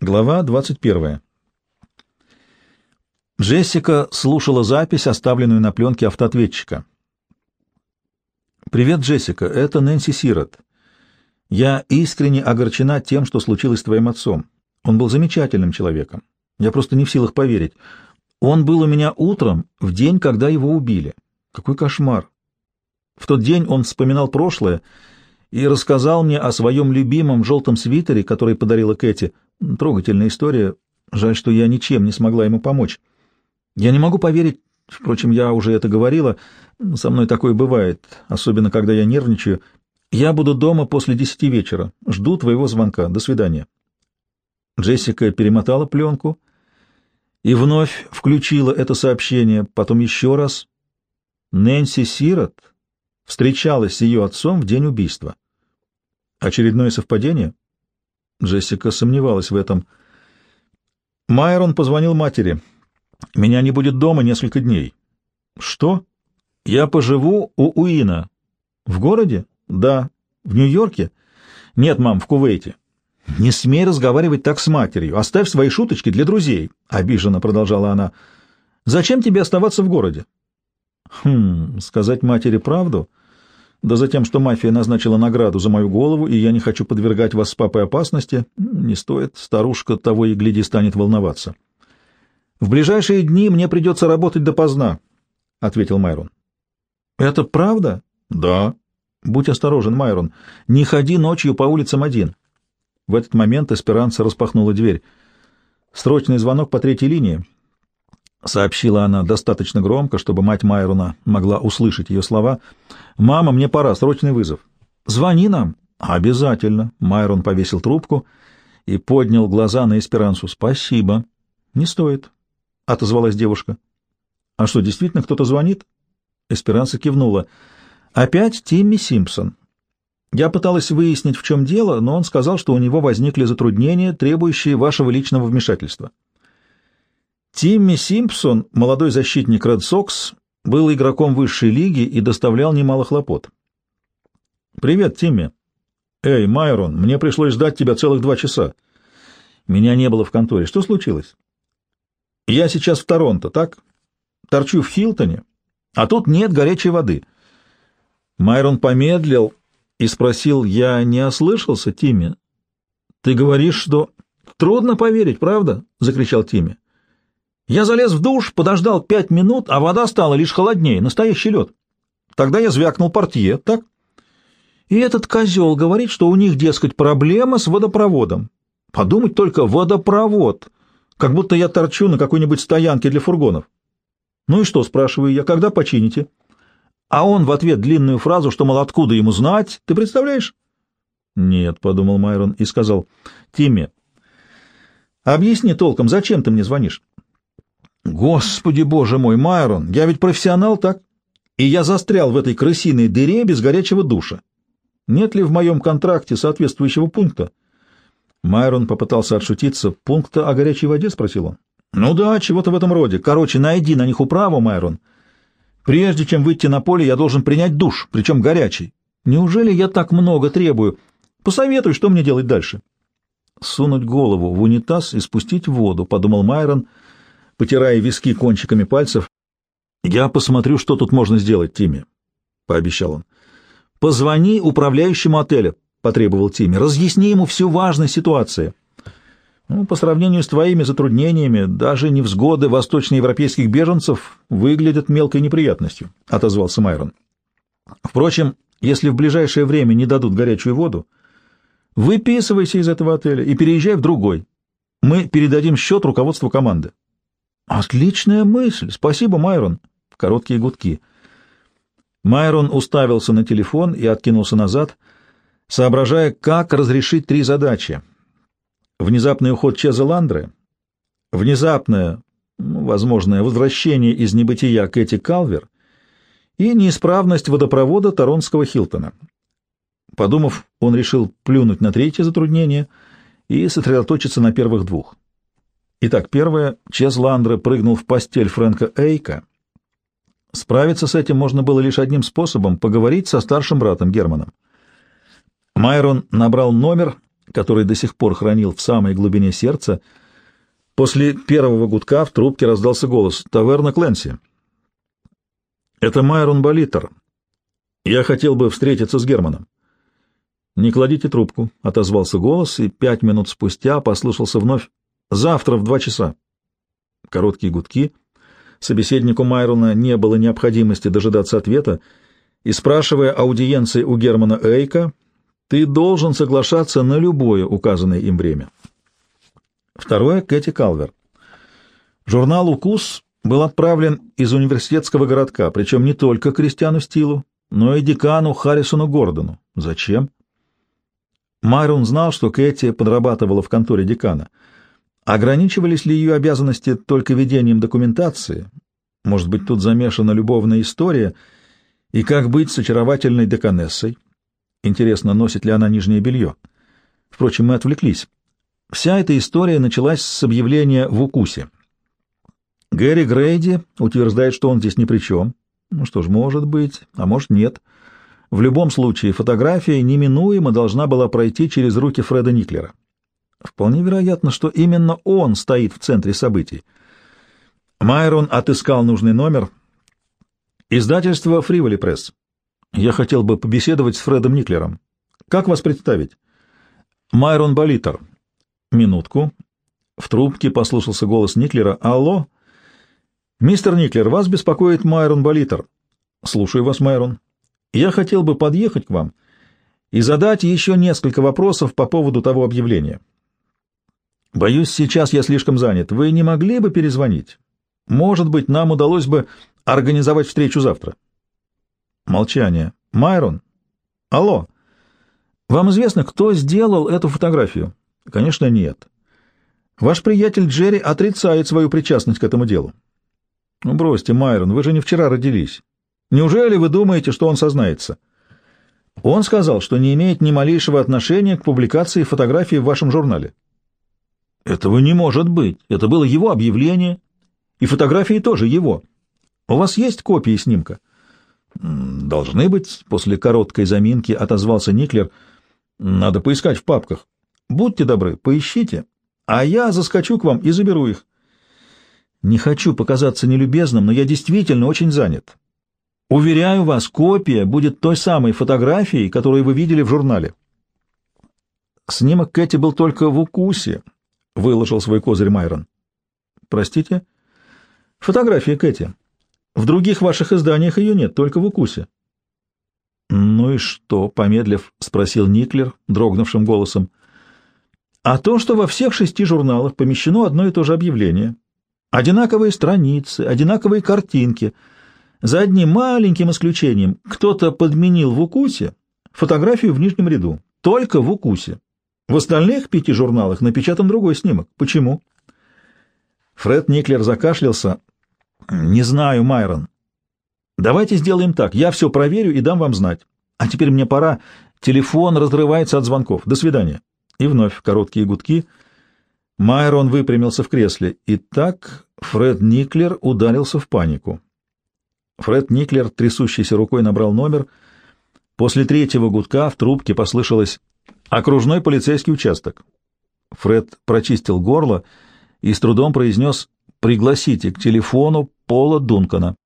Глава 21. Джессика слушала запись, оставленную на пленке автоответчика. «Привет, Джессика, это Нэнси Сирот. Я искренне огорчена тем, что случилось с твоим отцом. Он был замечательным человеком. Я просто не в силах поверить. Он был у меня утром, в день, когда его убили. Какой кошмар! В тот день он вспоминал прошлое и рассказал мне о своем любимом желтом свитере, который подарила Кэти. Трогательная история. Жаль, что я ничем не смогла ему помочь. Я не могу поверить, впрочем, я уже это говорила, со мной такое бывает, особенно когда я нервничаю. Я буду дома после десяти вечера. Жду твоего звонка. До свидания. Джессика перемотала пленку и вновь включила это сообщение, потом еще раз. Нэнси Сирот встречалась с ее отцом в день убийства. Очередное совпадение? Джессика сомневалась в этом. Майрон позвонил матери. «Меня не будет дома несколько дней». «Что?» «Я поживу у Уина». «В городе?» «Да». «В Нью-Йорке?» «Нет, мам, в Кувейте». «Не смей разговаривать так с матерью. Оставь свои шуточки для друзей», — обиженно продолжала она. «Зачем тебе оставаться в городе?» «Хм, сказать матери правду?» Да затем, что мафия назначила награду за мою голову, и я не хочу подвергать вас с папой опасности, не стоит, старушка того и гляди станет волноваться. В ближайшие дни мне придется работать допоздна, — ответил Майрон. — Это правда? — Да. — Будь осторожен, Майрон, не ходи ночью по улицам один. В этот момент Эсперанца распахнула дверь. Срочный звонок по третьей линии. — сообщила она достаточно громко, чтобы мать Майрона могла услышать ее слова. «Мама, мне пора, срочный вызов». «Звони нам». «Обязательно». Майрон повесил трубку и поднял глаза на Эсперансу. «Спасибо». «Не стоит», — отозвалась девушка. «А что, действительно кто-то звонит?» Эсперанса кивнула. «Опять Тимми Симпсон. Я пыталась выяснить, в чем дело, но он сказал, что у него возникли затруднения, требующие вашего личного вмешательства». Тимми Симпсон, молодой защитник Ред Сокс, был игроком высшей лиги и доставлял немало хлопот. «Привет, Тимми». «Эй, Майрон, мне пришлось ждать тебя целых два часа. Меня не было в конторе. Что случилось?» «Я сейчас в Торонто, так? Торчу в Хилтоне, а тут нет горячей воды». Майрон помедлил и спросил, «Я не ослышался, Тимми?» «Ты говоришь, что...» «Трудно поверить, правда?» — закричал Тимми. Я залез в душ, подождал пять минут, а вода стала лишь холоднее, настоящий лед. Тогда я звякнул портье, так? И этот козел говорит, что у них, дескать, проблема с водопроводом. Подумать только, водопровод. Как будто я торчу на какой-нибудь стоянке для фургонов. Ну и что, спрашиваю я, когда почините? А он в ответ длинную фразу, что, мол, откуда ему знать, ты представляешь? Нет, — подумал Майрон и сказал, — Тимми, объясни толком, зачем ты мне звонишь? Господи, боже мой, Майрон, я ведь профессионал, так? И я застрял в этой крысиной дыре без горячего душа. Нет ли в моем контракте соответствующего пункта? Майрон попытался отшутиться. Пункта о горячей воде, спросил он. Ну да, чего-то в этом роде. Короче, найди на них управу, Майрон. Прежде чем выйти на поле, я должен принять душ, причем горячий. Неужели я так много требую? Посоветуй, что мне делать дальше. Сунуть голову в унитаз и спустить воду, подумал Майрон, — потирая виски кончиками пальцев. «Я посмотрю, что тут можно сделать, Тимми», — пообещал он. «Позвони управляющему отеля», — потребовал Тимми. «Разъясни ему всю важность ситуации». Ну, по сравнению с твоими затруднениями, даже невзгоды восточноевропейских беженцев выглядят мелкой неприятностью, — отозвался Майрон. Впрочем, если в ближайшее время не дадут горячую воду, выписывайся из этого отеля и переезжай в другой. Мы передадим счет руководству команды. Отличная мысль. Спасибо, Майрон. Короткие гудки. Майрон уставился на телефон и откинулся назад, соображая, как разрешить три задачи. Внезапный уход Чеза Ландры, внезапное, ну, возможное возвращение из небытия Кэти Калвер и неисправность водопровода Торонского Хилтона. Подумав, он решил плюнуть на третье затруднение и сосредоточиться на первых двух. Итак, первое. Чез Ландре прыгнул в постель Фрэнка Эйка. Справиться с этим можно было лишь одним способом — поговорить со старшим братом Германом. Майрон набрал номер который до сих пор хранил в самой глубине сердца. После первого гудка в трубке раздался голос «Таверна Кленси». «Это Майрон Болитер. Я хотел бы встретиться с Германом». «Не кладите трубку», — отозвался голос, и пять минут спустя послышался вновь «Завтра в два часа». Короткие гудки. Собеседнику Майрона не было необходимости дожидаться ответа, и, спрашивая аудиенции у Германа Эйка, ты должен соглашаться на любое указанное им время. Второе — Кэти Калвер. Журнал «Укус» был отправлен из университетского городка, причем не только Кристиану Стилу, но и декану Харрисону Гордону. Зачем? Майрон знал, что Кэти подрабатывала в конторе декана. Ограничивались ли ее обязанности только ведением документации? Может быть, тут замешана любовная история? И как быть с очаровательной деканессой? Интересно, носит ли она нижнее белье? Впрочем, мы отвлеклись. Вся эта история началась с объявления в укусе. Гэри Грейди утверждает, что он здесь ни при чем. Ну что ж, может быть, а может нет. В любом случае, фотография неминуемо должна была пройти через руки Фреда Никлера. Вполне вероятно, что именно он стоит в центре событий. Майрон отыскал нужный номер. Издательство «Фриволи Пресс». Я хотел бы побеседовать с Фредом Никлером. Как вас представить? Майрон Болитер. Минутку. В трубке послушался голос Никлера. Алло? Мистер Никлер, вас беспокоит Майрон Болитер. Слушаю вас, Майрон. Я хотел бы подъехать к вам и задать еще несколько вопросов по поводу того объявления. Боюсь, сейчас я слишком занят. Вы не могли бы перезвонить? Может быть, нам удалось бы организовать встречу завтра. Молчание. Майрон? Алло. Вам известно, кто сделал эту фотографию? Конечно, нет. Ваш приятель Джерри отрицает свою причастность к этому делу. Ну, бросьте, Майрон, вы же не вчера родились. Неужели вы думаете, что он сознается? Он сказал, что не имеет ни малейшего отношения к публикации фотографии в вашем журнале. Этого не может быть. Это было его объявление, и фотографии тоже его. У вас есть копии снимка? «Должны быть», — после короткой заминки отозвался Никлер. «Надо поискать в папках. Будьте добры, поищите, а я заскочу к вам и заберу их». «Не хочу показаться нелюбезным, но я действительно очень занят. Уверяю вас, копия будет той самой фотографией, которую вы видели в журнале». «Снимок Кэти был только в укусе», — выложил свой козырь Майрон. «Простите?» «Фотография Кэти. В других ваших изданиях ее нет, только в укусе. — Ну и что? — помедлив, спросил Никлер дрогнувшим голосом. — А то, что во всех шести журналах помещено одно и то же объявление. Одинаковые страницы, одинаковые картинки. За одним маленьким исключением кто-то подменил в укусе фотографию в нижнем ряду. Только в укусе. В остальных пяти журналах напечатан другой снимок. Почему? Фред Никлер закашлялся, не знаю, Майрон. Давайте сделаем так. Я все проверю и дам вам знать. А теперь мне пора. Телефон разрывается от звонков. До свидания. И вновь короткие гудки. Майрон выпрямился в кресле. И так Фред Никлер ударился в панику. Фред Никлер, трясущейся рукой, набрал номер. После третьего гудка в трубке послышалось «Окружной полицейский участок». Фред прочистил горло и с трудом произнес «Пригласите к телефону Пола Дункана.